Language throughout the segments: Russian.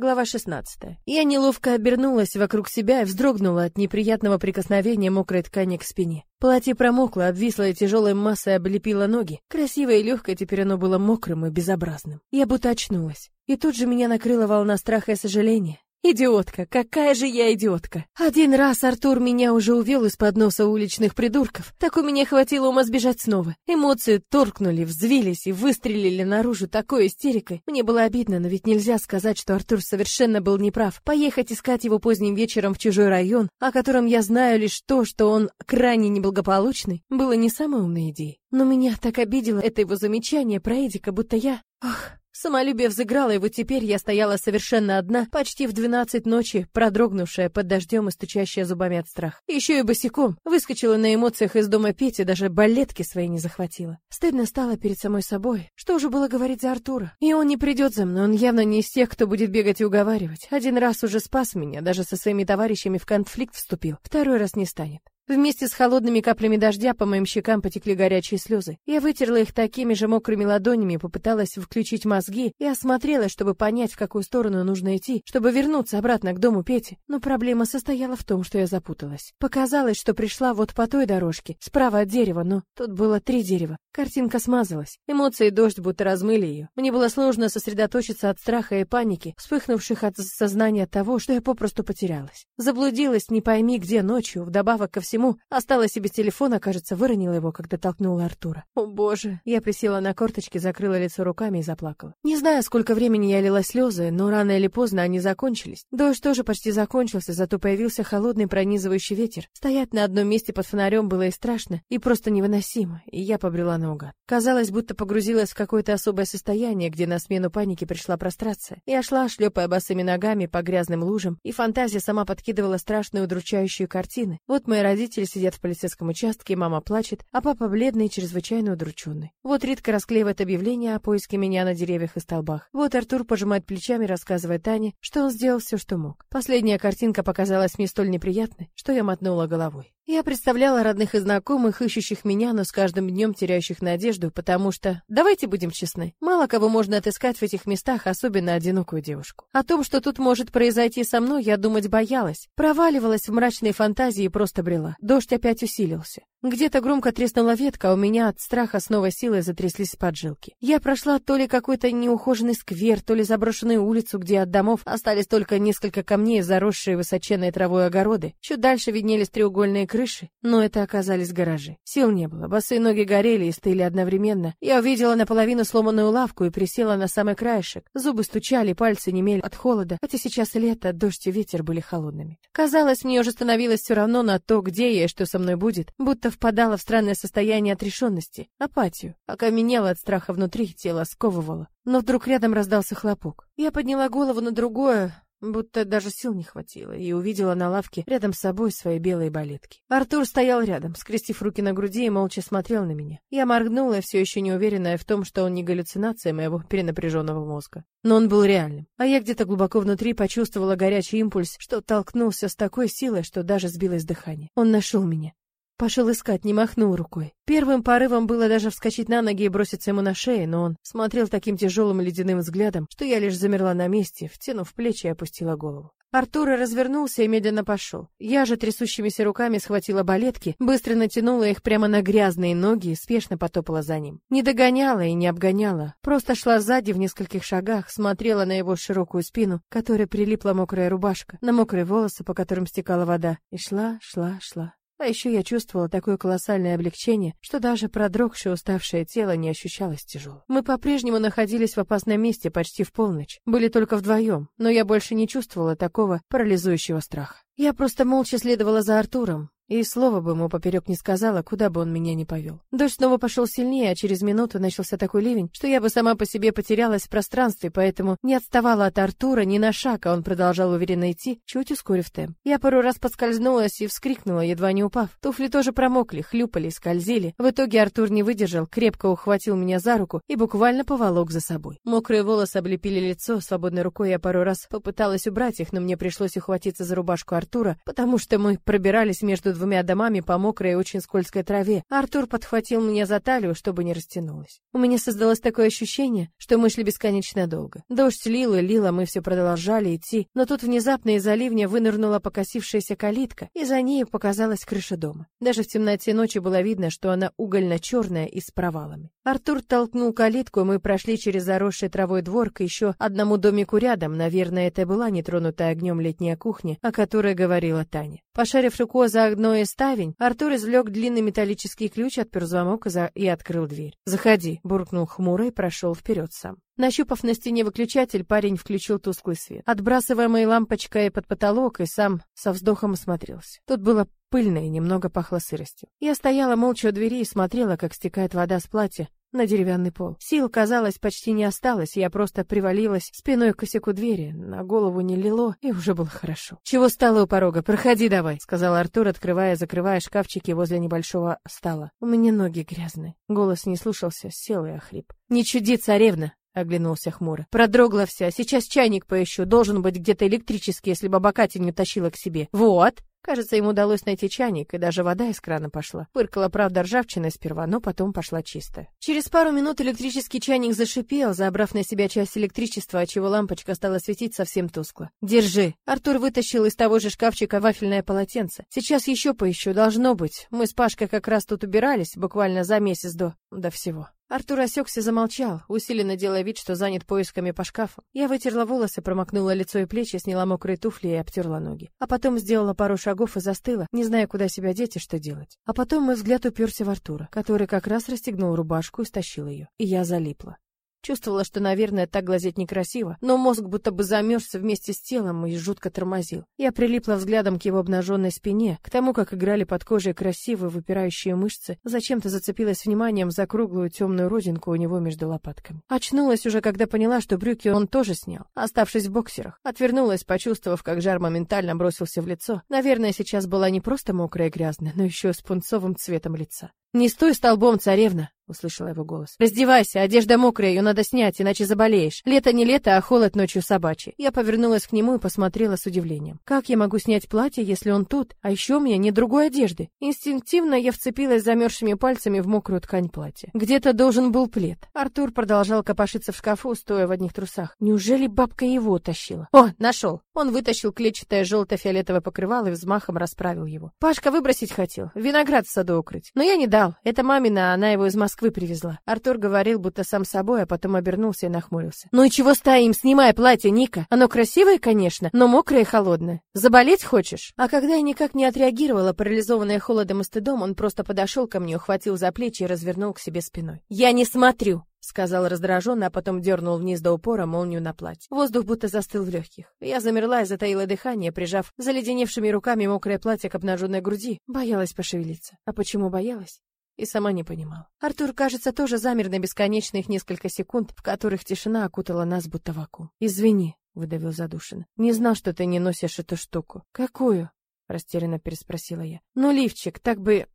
Глава 16. Я неловко обернулась вокруг себя и вздрогнула от неприятного прикосновения мокрой ткани к спине. Платье промокло, обвисло и тяжелой массой облепило ноги. Красивое и легкое, теперь оно было мокрым и безобразным. Я будто очнулась. И тут же меня накрыла волна страха и сожаления. Идиотка, какая же я идиотка. Один раз Артур меня уже увел из-под носа уличных придурков. Так у меня хватило ума сбежать снова. Эмоции торкнули, взвились и выстрелили наружу такой истерикой. Мне было обидно, но ведь нельзя сказать, что Артур совершенно был неправ. Поехать искать его поздним вечером в чужой район, о котором я знаю лишь то, что он крайне неблагополучный, было не самой умной идеей. Но меня так обидело это его замечание про Эдика, будто я... Ах, Самолюбие взыграло, и вот теперь я стояла совершенно одна, почти в двенадцать ночи, продрогнувшая под дождем и стучащая зубами от страха. Еще и босиком. Выскочила на эмоциях из дома Пети, даже балетки свои не захватила. Стыдно стало перед самой собой. Что уже было говорить за Артура? И он не придет за мной, он явно не из тех, кто будет бегать и уговаривать. Один раз уже спас меня, даже со своими товарищами в конфликт вступил. Второй раз не станет. Вместе с холодными каплями дождя по моим щекам потекли горячие слезы. Я вытерла их такими же мокрыми ладонями, попыталась включить мозги и осмотрелась, чтобы понять, в какую сторону нужно идти, чтобы вернуться обратно к дому Пети. Но проблема состояла в том, что я запуталась. Показалось, что пришла вот по той дорожке, справа от дерева, но тут было три дерева. Картинка смазалась. Эмоции и дождь будто размыли ее. Мне было сложно сосредоточиться от страха и паники, вспыхнувших от сознания того, что я попросту потерялась. Заблудилась не пойми где ночью, вдобавок ко всему всему, осталась и без телефона, кажется, выронила его, когда толкнула Артура. О, боже! Я присела на корточки, закрыла лицо руками и заплакала. Не знаю, сколько времени я лила слезы, но рано или поздно они закончились. Дождь тоже почти закончился, зато появился холодный пронизывающий ветер. Стоять на одном месте под фонарем было и страшно, и просто невыносимо, и я побрела наугад. Казалось, будто погрузилась в какое-то особое состояние, где на смену панике пришла прострация. Я шла, шлепая босыми ногами по грязным лужам, и фантазия сама подкидывала страшные удручающие картины. Вот мои родители Родители сидят в полицейском участке, мама плачет, а папа бледный и чрезвычайно удрученный. Вот Ритка расклеивает объявление о поиске меня на деревьях и столбах. Вот Артур пожимает плечами, рассказывая Тане, что он сделал все, что мог. Последняя картинка показалась мне столь неприятной, что я мотнула головой. Я представляла родных и знакомых, ищущих меня, но с каждым днем теряющих надежду, потому что, давайте будем честны, мало кого можно отыскать в этих местах, особенно одинокую девушку. О том, что тут может произойти со мной, я думать боялась. Проваливалась в мрачные фантазии и просто брела. Дождь опять усилился. Где-то громко треснула ветка, а у меня от страха с новой силой затряслись поджилки. Я прошла то ли какой-то неухоженный сквер, то ли заброшенную улицу, где от домов остались только несколько камней, заросшие высоченной травой огороды. Чуть дальше виднелись треугольные крыши, но это оказались гаражи. Сил не было, босые ноги горели и стыли одновременно. Я увидела наполовину сломанную лавку и присела на самый краешек. Зубы стучали, пальцы немели от холода, хотя сейчас лето, дождь и ветер были холодными. Казалось, мне уже становилось все равно на то, где я и что со мной будет, будто впадала в странное состояние отрешенности, апатию, окаменела от страха внутри, тело сковывало. Но вдруг рядом раздался хлопок. Я подняла голову на другое, будто даже сил не хватило, и увидела на лавке рядом с собой свои белые балетки. Артур стоял рядом, скрестив руки на груди и молча смотрел на меня. Я моргнула, все еще не уверенная в том, что он не галлюцинация моего перенапряженного мозга. Но он был реальным. А я где-то глубоко внутри почувствовала горячий импульс, что толкнулся с такой силой, что даже сбилось дыхание. Он нашел меня. Пошел искать, не махнул рукой. Первым порывом было даже вскочить на ноги и броситься ему на шею, но он смотрел таким тяжелым ледяным взглядом, что я лишь замерла на месте, втянув плечи и опустила голову. Артур развернулся и медленно пошел. Я же трясущимися руками схватила балетки, быстро натянула их прямо на грязные ноги и спешно потопала за ним. Не догоняла и не обгоняла, просто шла сзади в нескольких шагах, смотрела на его широкую спину, которой прилипла мокрая рубашка, на мокрые волосы, по которым стекала вода, и шла, шла, шла. А еще я чувствовала такое колоссальное облегчение, что даже продрогшее уставшее тело не ощущалось тяжелым. Мы по-прежнему находились в опасном месте почти в полночь. Были только вдвоем, но я больше не чувствовала такого парализующего страха. Я просто молча следовала за Артуром, и слова бы ему поперек не сказала, куда бы он меня ни повел. Дождь снова пошел сильнее, а через минуту начался такой ливень, что я бы сама по себе потерялась в пространстве, поэтому не отставала от Артура ни на шаг, а он продолжал уверенно идти, чуть ускорив темп. Я пару раз поскользнулась и вскрикнула, едва не упав. Туфли тоже промокли, хлюпали, скользили. В итоге Артур не выдержал, крепко ухватил меня за руку и буквально поволок за собой. Мокрые волосы облепили лицо, свободной рукой я пару раз попыталась убрать их, но мне пришлось ухватиться за рубашку Артура, потому что мы пробирались между двумя домами по мокрой и очень скользкой траве. Артур подхватил меня за талию, чтобы не растянулась. У меня создалось такое ощущение, что мы шли бесконечно долго. Дождь лил и лил, а мы все продолжали идти, но тут внезапно из-за ливня вынырнула покосившаяся калитка, и за ней показалась крыша дома. Даже в темноте ночи было видно, что она угольно-черная и с провалами. Артур толкнул калитку, и мы прошли через заросший травой двор к еще одному домику рядом. Наверное, это была нетронутая огнем летняя кухня, о которой говорила Таня. Пошарив рукой за одной из ставень, Артур извлек длинный металлический ключ, отпер замок и открыл дверь. «Заходи», — буркнул хмуро и прошел вперед сам. Нащупав на стене выключатель, парень включил тусклый свет. Отбрасываемой лампочкой под потолок и сам со вздохом осмотрелся. Тут было пыльно и немного пахло сыростью. Я стояла молча у двери и смотрела, как стекает вода с платья на деревянный пол. Сил, казалось, почти не осталось, я просто привалилась спиной к косяку двери, на голову не лило, и уже было хорошо. «Чего стало у порога? Проходи давай», — сказал Артур, открывая и закрывая шкафчики возле небольшого стола. «У меня ноги грязные». Голос не слушался, сел и охрип. «Не чуди, царевна!» — оглянулся хмуро. «Продрогла вся. Сейчас чайник поищу. Должен быть где-то электрический, если баба Катя не тащила к себе. Вот!» Кажется, ему удалось найти чайник, и даже вода из крана пошла. Пыркала, правда, ржавчиной сперва, но потом пошла чистая. Через пару минут электрический чайник зашипел, забрав на себя часть электричества, отчего лампочка стала светить совсем тускло. «Держи!» Артур вытащил из того же шкафчика вафельное полотенце. «Сейчас еще поищу, должно быть. Мы с Пашкой как раз тут убирались, буквально за месяц до... до всего». Артур осекся, замолчал, усиленно делая вид, что занят поисками по шкафу. Я вытерла волосы, промокнула лицо и плечи, сняла мокрые туфли и обтерла ноги. А потом сделала пару шагов и застыла, не зная, куда себя деть и что делать. А потом мой взгляд уперся в Артура, который как раз расстегнул рубашку и стащил ее. И я залипла. Чувствовала, что, наверное, так глазеть некрасиво, но мозг будто бы замерзся вместе с телом и жутко тормозил. Я прилипла взглядом к его обнаженной спине, к тому, как играли под кожей красивые выпирающие мышцы, зачем-то зацепилась вниманием за круглую темную родинку у него между лопатками. Очнулась уже, когда поняла, что брюки он тоже снял, оставшись в боксерах. Отвернулась, почувствовав, как жар моментально бросился в лицо. Наверное, сейчас была не просто мокрая и грязная, но еще с пунцовым цветом лица. «Не стой столбом, царевна!» — услышала его голос. «Раздевайся, одежда мокрая, ее надо снять, иначе заболеешь. Лето не лето, а холод ночью собачий». Я повернулась к нему и посмотрела с удивлением. «Как я могу снять платье, если он тут, а еще у меня нет другой одежды?» Инстинктивно я вцепилась замерзшими пальцами в мокрую ткань платья. Где-то должен был плед. Артур продолжал копошиться в шкафу, стоя в одних трусах. Неужели бабка его тащила? «О, нашел!» Он вытащил клетчатое желто-фиолетовое покрывало и взмахом расправил его. Пашка выбросить хотел, виноград в саду укрыть. Но я не дал. Это мамина, она его из Москвы привезла. Артур говорил, будто сам собой, а потом обернулся и нахмурился. Ну и чего стоим, снимай платье, Ника. Оно красивое, конечно, но мокрое и холодное. Заболеть хочешь? А когда я никак не отреагировала, парализованная холодом и стыдом, он просто подошел ко мне, ухватил за плечи и развернул к себе спиной. Я не смотрю, сказал раздраженно, а потом дернул вниз до упора молнию на платье. Воздух будто застыл в легких. Я замерла и затаила дыхание, прижав заледеневшими руками мокрое платье к обнаженной груди. Боялась пошевелиться. А почему боялась? И сама не понимала. Артур, кажется, тоже замер на бесконечных несколько секунд, в которых тишина окутала нас будто вакуум. «Извини», — выдавил задушенно. «Не знал, что ты не носишь эту штуку». «Какую?» — растерянно переспросила я. «Ну, лифчик, так бы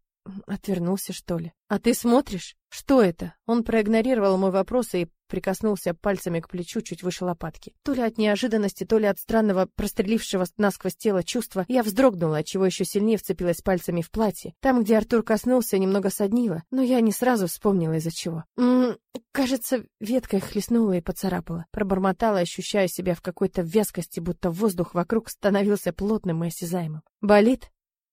Отвернулся, что ли? А ты смотришь? Что это? Он проигнорировал мой вопрос и прикоснулся пальцами к плечу чуть выше лопатки. То ли от неожиданности, то ли от странного прострелившего насквозь тела чувства, я вздрогнула, чего еще сильнее вцепилась пальцами в платье. Там, где Артур коснулся, немного соднило, но я не сразу вспомнила из-за чего. М -м, кажется, веткой хлестнула и поцарапала. Пробормотала, ощущая себя в какой-то вязкости, будто воздух вокруг становился плотным и осязаемым. Болит?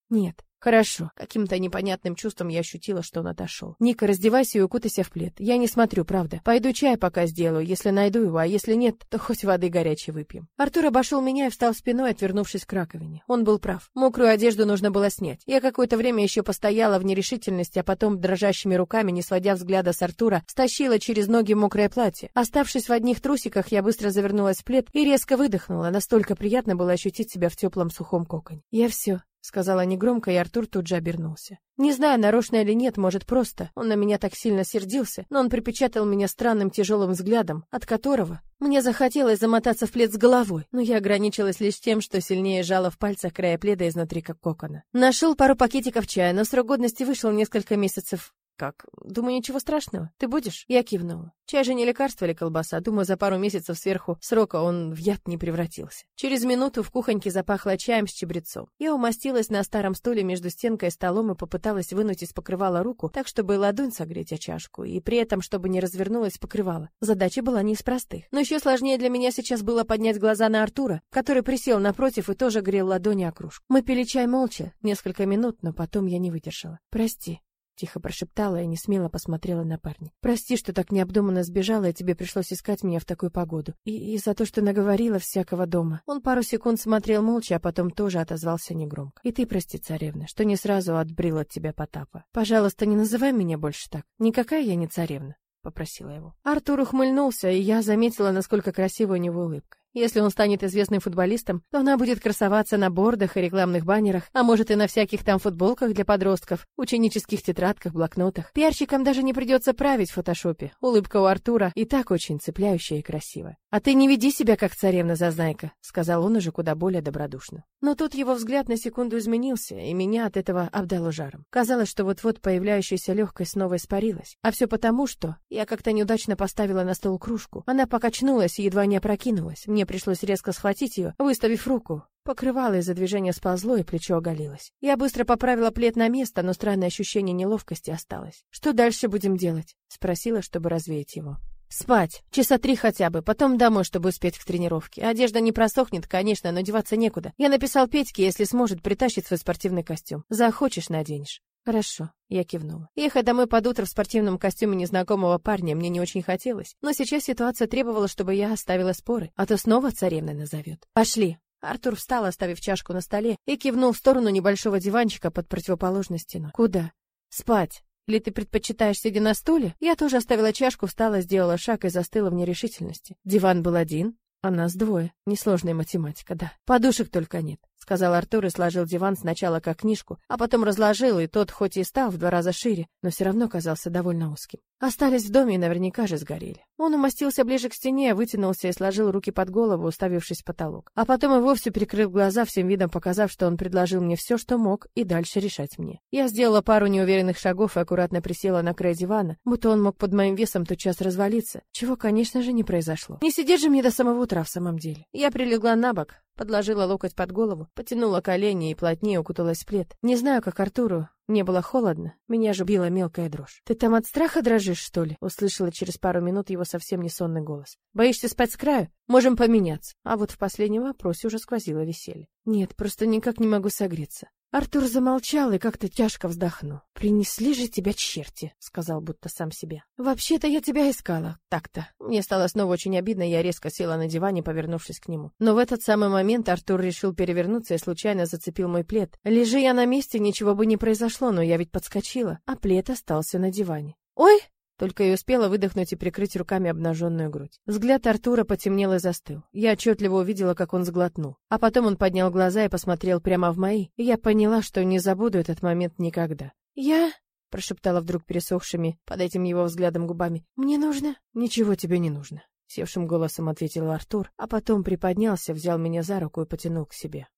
Нет. Хорошо. Каким-то непонятным чувством я ощутила, что он отошел. Ника, раздевайся и укутайся в плед. Я не смотрю, правда. Пойду чай пока сделаю, если найду его, а если нет, то хоть воды горячей выпьем. Артур обошел меня и встал спиной, отвернувшись к раковине. Он был прав. Мокрую одежду нужно было снять. Я какое-то время еще постояла в нерешительности, а потом дрожащими руками, не сводя взгляда с Артура, стащила через ноги мокрое платье. Оставшись в одних трусиках, я быстро завернулась в плед и резко выдохнула. Настолько приятно было ощутить себя в теплом сухом коконе. Я все сказала негромко, и Артур тут же обернулся. Не знаю, нарочно или нет, может, просто. Он на меня так сильно сердился, но он припечатал меня странным тяжелым взглядом, от которого мне захотелось замотаться в плед с головой, но я ограничилась лишь тем, что сильнее жала в пальцах края пледа изнутри как кокона. Нашел пару пакетиков чая, но срок годности вышел несколько месяцев Как? Думаю, ничего страшного. Ты будешь? Я кивнула. Чай же не лекарство или колбаса. Думаю, за пару месяцев сверху срока он в яд не превратился. Через минуту в кухоньке запахло чаем с чабрецом. Я умостилась на старом стуле между стенкой и столом и попыталась вынуть из покрывала руку, так, чтобы ладонь согреть о чашку, и при этом, чтобы не развернулась покрывала. Задача была не из простых. Но еще сложнее для меня сейчас было поднять глаза на Артура, который присел напротив и тоже грел ладони о кружку. Мы пили чай молча, несколько минут, но потом я не выдержала. «Прости», Тихо прошептала и не смело посмотрела на парня. «Прости, что так необдуманно сбежала, и тебе пришлось искать меня в такую погоду. И, и за то, что наговорила всякого дома». Он пару секунд смотрел молча, а потом тоже отозвался негромко. «И ты прости, царевна, что не сразу отбрил от тебя Потапа. Пожалуйста, не называй меня больше так. Никакая я не царевна». — попросила его. Артур ухмыльнулся, и я заметила, насколько красивая у него улыбка. Если он станет известным футболистом, то она будет красоваться на бордах и рекламных баннерах, а может и на всяких там футболках для подростков, ученических тетрадках, блокнотах. Пиарщикам даже не придется править в фотошопе. Улыбка у Артура и так очень цепляющая и красивая. «А ты не веди себя как царевна-зазнайка», — сказал он уже куда более добродушно. Но тут его взгляд на секунду изменился, и меня от этого обдало жаром. Казалось, что вот-вот появляющаяся легкость снова испарилась. А все потому, что я как-то неудачно поставила на стол кружку. Она покачнулась и едва не опрокинулась. Мне пришлось резко схватить ее, выставив руку. Покрывало из-за движения сползло, и плечо оголилось. Я быстро поправила плед на место, но странное ощущение неловкости осталось. «Что дальше будем делать?» — спросила, чтобы развеять его. Спать. Часа три хотя бы, потом домой, чтобы успеть к тренировке. Одежда не просохнет, конечно, но деваться некуда. Я написал Петьке, если сможет, притащить свой спортивный костюм. Захочешь, наденешь. Хорошо, я кивнула. Ехать домой под утро в спортивном костюме незнакомого парня мне не очень хотелось, но сейчас ситуация требовала, чтобы я оставила споры, а то снова царевной назовет. Пошли. Артур встал, оставив чашку на столе, и кивнул в сторону небольшого диванчика под противоположной стеной. Куда? Спать. Или ты предпочитаешь сидя на стуле? Я тоже оставила чашку, встала, сделала шаг и застыла в нерешительности. Диван был один, а нас двое. Несложная математика, да. Подушек только нет сказал Артур и сложил диван сначала как книжку, а потом разложил, и тот хоть и стал в два раза шире, но все равно казался довольно узким. Остались в доме и наверняка же сгорели. Он умостился ближе к стене, вытянулся и сложил руки под голову, уставившись в потолок. А потом и вовсе прикрыл глаза, всем видом показав, что он предложил мне все, что мог, и дальше решать мне. Я сделала пару неуверенных шагов и аккуратно присела на край дивана, будто он мог под моим весом тотчас развалиться, чего, конечно же, не произошло. Не сидеть же мне до самого утра в самом деле. Я прилегла на бок, Подложила локоть под голову, потянула колени и плотнее укуталась в плед. Не знаю, как Артуру, мне было холодно, меня же била мелкая дрожь. «Ты там от страха дрожишь, что ли?» Услышала через пару минут его совсем не сонный голос. «Боишься спать с краю? Можем поменяться». А вот в последнем вопросе уже сквозило веселье. «Нет, просто никак не могу согреться. Артур замолчал и как-то тяжко вздохнул. «Принесли же тебя черти», — сказал будто сам себе. «Вообще-то я тебя искала, так-то». Мне стало снова очень обидно, я резко села на диване, повернувшись к нему. Но в этот самый момент Артур решил перевернуться и случайно зацепил мой плед. Лежи я на месте, ничего бы не произошло, но я ведь подскочила, а плед остался на диване. «Ой!» Только и успела выдохнуть и прикрыть руками обнаженную грудь. Взгляд Артура потемнел и застыл. Я отчетливо увидела, как он сглотнул. А потом он поднял глаза и посмотрел прямо в мои, и я поняла, что не забуду этот момент никогда. «Я...» — прошептала вдруг пересохшими под этим его взглядом губами. «Мне нужно...» «Ничего тебе не нужно», — севшим голосом ответил Артур, а потом приподнялся, взял меня за руку и потянул к себе.